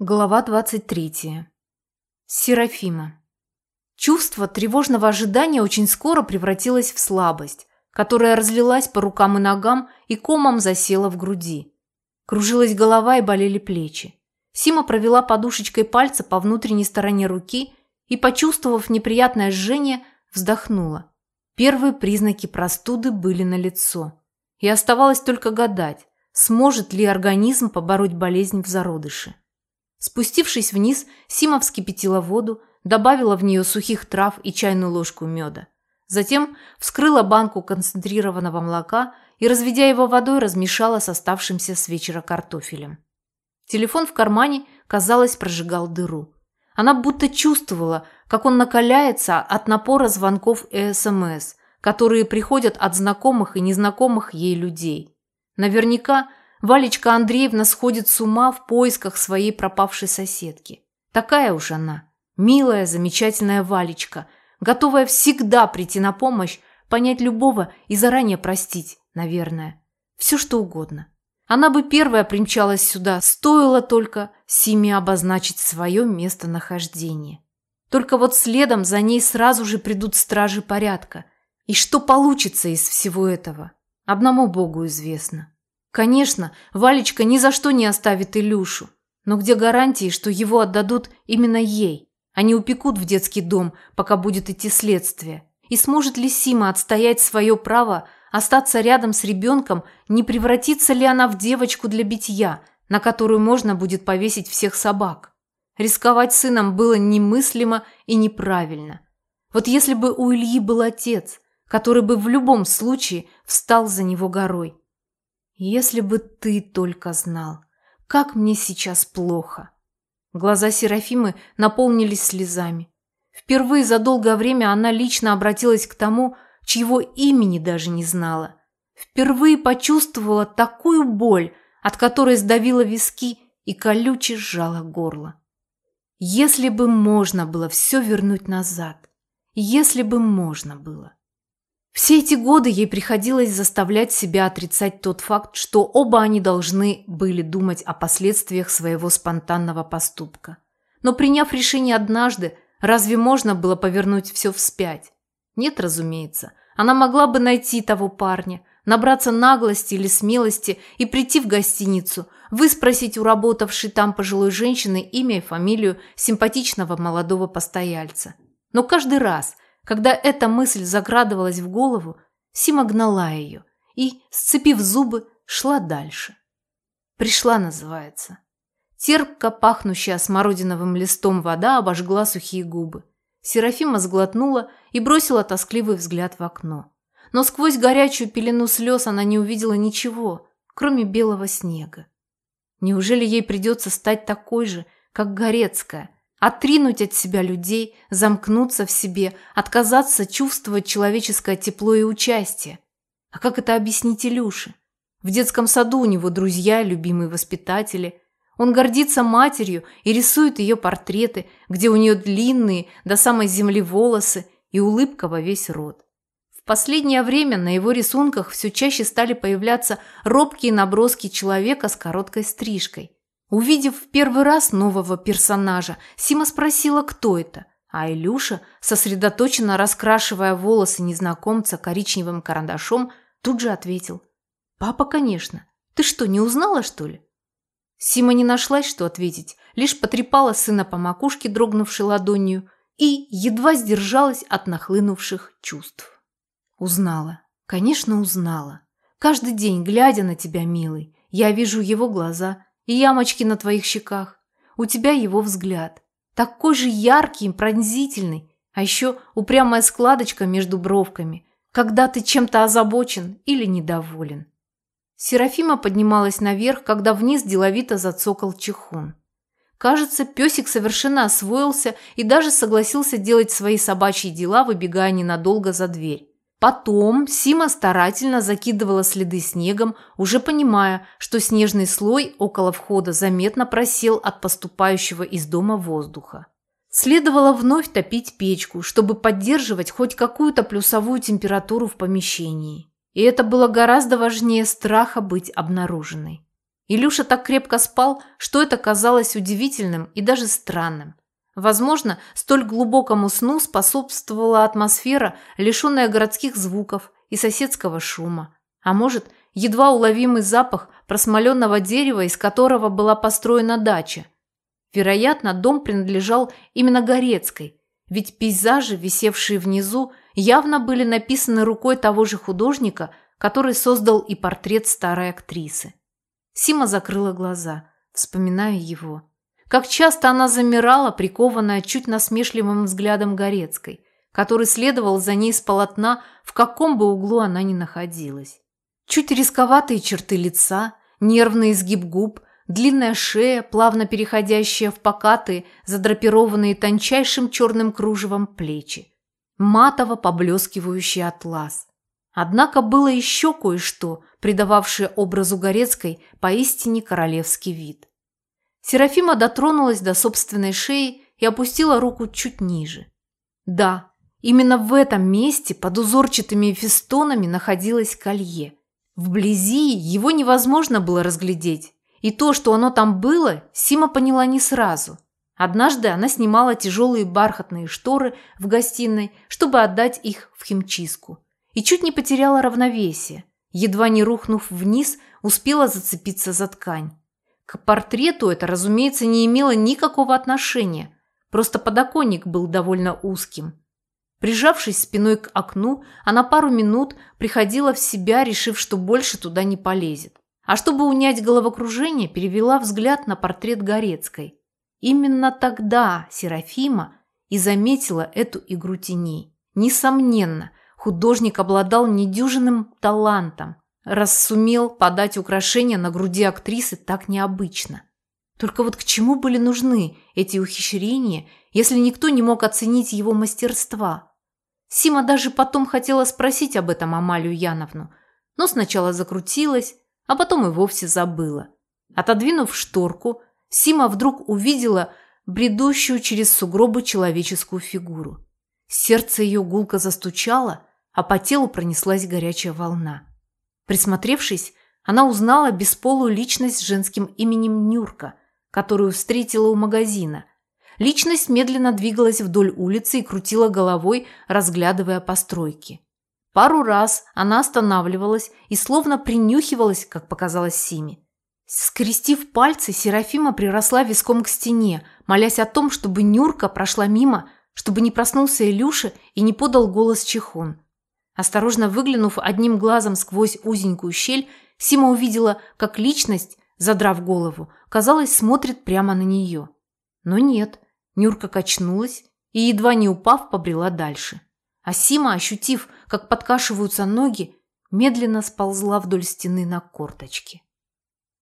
Глава 23. Серафима. Чувство тревожного ожидания очень скоро превратилось в слабость, которая разлилась по рукам и ногам и комом засела в груди. Кружилась голова и болели плечи. Сима провела подушечкой пальца по внутренней стороне руки и, почувствовав неприятное жжение, вздохнула. Первые признаки простуды были налицо. И оставалось только гадать, сможет ли организм побороть болезнь в зародыше. Спустившись вниз, Сима вскипятила воду, добавила в нее сухих трав и чайную ложку меда. Затем вскрыла банку концентрированного молока и, разведя его водой, размешала с оставшимся с вечера картофелем. Телефон в кармане, казалось, прожигал дыру. Она будто чувствовала, как он накаляется от напора звонков и СМС, которые приходят от знакомых и незнакомых ей людей. Наверняка Валечка Андреевна сходит с ума в поисках своей пропавшей соседки. Такая уж она. Милая, замечательная Валечка, готовая всегда прийти на помощь, понять любого и заранее простить, наверное. Все что угодно. Она бы первая примчалась сюда, стоило только Симе обозначить свое местонахождение. Только вот следом за ней сразу же придут стражи порядка. И что получится из всего этого, одному Богу известно. Конечно, Валечка ни за что не оставит Илюшу. Но где гарантии, что его отдадут именно ей, не упекут в детский дом, пока будет идти следствие? И сможет ли Сима отстоять свое право остаться рядом с ребенком, не превратится ли она в девочку для битья, на которую можно будет повесить всех собак? Рисковать сыном было немыслимо и неправильно. Вот если бы у Ильи был отец, который бы в любом случае встал за него горой, если бы ты только знал, как мне сейчас плохо. Глаза Серафимы наполнились слезами. Впервые за долгое время она лично обратилась к тому, чьего имени даже не знала. Впервые почувствовала такую боль, от которой сдавила виски и колюче сжала горло. Если бы можно было все вернуть назад. Если бы можно было. Все эти годы ей приходилось заставлять себя отрицать тот факт, что оба они должны были думать о последствиях своего спонтанного поступка. Но приняв решение однажды, разве можно было повернуть все вспять? Нет, разумеется. Она могла бы найти того парня, набраться наглости или смелости и прийти в гостиницу, выспросить у работавшей там пожилой женщины имя и фамилию симпатичного молодого постояльца. Но каждый раз – когда эта мысль заградывалась в голову, Сима гнала ее и, сцепив зубы, шла дальше. «Пришла» называется. Терпко пахнущая смородиновым листом вода обожгла сухие губы. Серафима сглотнула и бросила тоскливый взгляд в окно. Но сквозь горячую пелену слез она не увидела ничего, кроме белого снега. Неужели ей придется стать такой же, как Горецкая, Отринуть от себя людей, замкнуться в себе, отказаться чувствовать человеческое тепло и участие. А как это объяснить Илюше? В детском саду у него друзья, любимые воспитатели. Он гордится матерью и рисует ее портреты, где у нее длинные до самой земли волосы и улыбка во весь рот. В последнее время на его рисунках все чаще стали появляться робкие наброски человека с короткой стрижкой – Увидев в первый раз нового персонажа, Сима спросила, кто это, а Илюша, сосредоточенно раскрашивая волосы незнакомца коричневым карандашом, тут же ответил. «Папа, конечно. Ты что, не узнала, что ли?» Сима не нашлась, что ответить, лишь потрепала сына по макушке, дрогнувшей ладонью, и едва сдержалась от нахлынувших чувств. Узнала. Конечно, узнала. Каждый день, глядя на тебя, милый, я вижу его глаза – и ямочки на твоих щеках. У тебя его взгляд. Такой же яркий пронзительный. А еще упрямая складочка между бровками, когда ты чем-то озабочен или недоволен. Серафима поднималась наверх, когда вниз деловито зацокал чехун. Кажется, песик совершенно освоился и даже согласился делать свои собачьи дела, выбегая ненадолго за дверь. Потом Сима старательно закидывала следы снегом, уже понимая, что снежный слой около входа заметно просел от поступающего из дома воздуха. Следовало вновь топить печку, чтобы поддерживать хоть какую-то плюсовую температуру в помещении. И это было гораздо важнее страха быть обнаруженной. Илюша так крепко спал, что это казалось удивительным и даже странным. Возможно, столь глубокому сну способствовала атмосфера, лишенная городских звуков и соседского шума. А может, едва уловимый запах просмоленного дерева, из которого была построена дача. Вероятно, дом принадлежал именно Горецкой, ведь пейзажи, висевшие внизу, явно были написаны рукой того же художника, который создал и портрет старой актрисы. Сима закрыла глаза, вспоминая его. Как часто она замирала, прикованная чуть насмешливым взглядом Горецкой, который следовал за ней с полотна, в каком бы углу она ни находилась. Чуть рисковатые черты лица, нервный изгиб губ, длинная шея, плавно переходящая в покатые, задрапированные тончайшим черным кружевом плечи, матово поблескивающий атлас. Однако было еще кое-что, придававшее образу Горецкой поистине королевский вид. Серафима дотронулась до собственной шеи и опустила руку чуть ниже. Да, именно в этом месте под узорчатыми фестонами находилось колье. Вблизи его невозможно было разглядеть, и то, что оно там было, Сима поняла не сразу. Однажды она снимала тяжелые бархатные шторы в гостиной, чтобы отдать их в химчистку. И чуть не потеряла равновесие. Едва не рухнув вниз, успела зацепиться за ткань. К портрету это, разумеется, не имело никакого отношения. Просто подоконник был довольно узким. Прижавшись спиной к окну, она пару минут приходила в себя, решив, что больше туда не полезет. А чтобы унять головокружение, перевела взгляд на портрет Горецкой. Именно тогда Серафима и заметила эту игру теней. Несомненно, художник обладал недюжинным талантом – раз сумел подать украшения на груди актрисы так необычно. Только вот к чему были нужны эти ухищрения, если никто не мог оценить его мастерства? Сима даже потом хотела спросить об этом Амалию Яновну, но сначала закрутилась, а потом и вовсе забыла. Отодвинув шторку, Сима вдруг увидела бредущую через сугробы человеческую фигуру. Сердце ее гулко застучало, а по телу пронеслась горячая волна. Присмотревшись, она узнала бесполую личность с женским именем Нюрка, которую встретила у магазина. Личность медленно двигалась вдоль улицы и крутила головой, разглядывая постройки. Пару раз она останавливалась и словно принюхивалась, как показалось Симе. Скрестив пальцы, Серафима приросла виском к стене, молясь о том, чтобы Нюрка прошла мимо, чтобы не проснулся Илюша и не подал голос Чехон. Осторожно выглянув одним глазом сквозь узенькую щель, Сима увидела, как личность, задрав голову, казалось, смотрит прямо на нее. Но нет, Нюрка качнулась и, едва не упав, побрела дальше. А Сима, ощутив, как подкашиваются ноги, медленно сползла вдоль стены на корточки.